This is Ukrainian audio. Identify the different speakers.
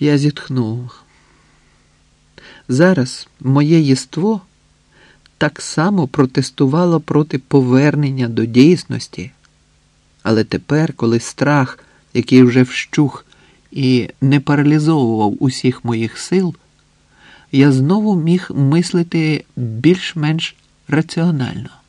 Speaker 1: Я зітхнув. Зараз моє єство так само протестувало проти повернення до дійсності. Але тепер, коли страх, який вже вщух і не паралізовував усіх моїх сил, я знову міг мислити більш-менш раціонально.